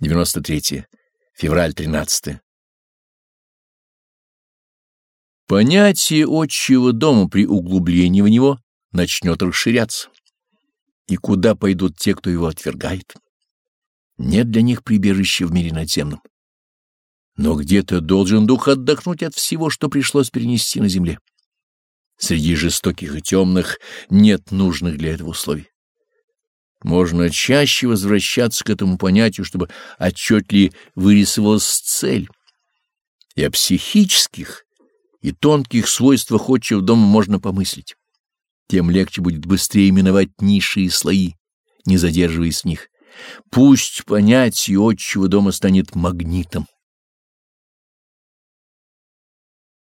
93. Февраль 13. Понятие отчего дома при углублении в него начнет расширяться. И куда пойдут те, кто его отвергает? Нет для них прибежища в мире надземном. Но где-то должен дух отдохнуть от всего, что пришлось перенести на земле. Среди жестоких и темных нет нужных для этого условий. Можно чаще возвращаться к этому понятию, чтобы отчетливее вырисовалась цель. И о психических и тонких свойствах отчего дома можно помыслить. Тем легче будет быстрее миновать ниши и слои, не задерживаясь в них. Пусть понятие отчего дома станет магнитом.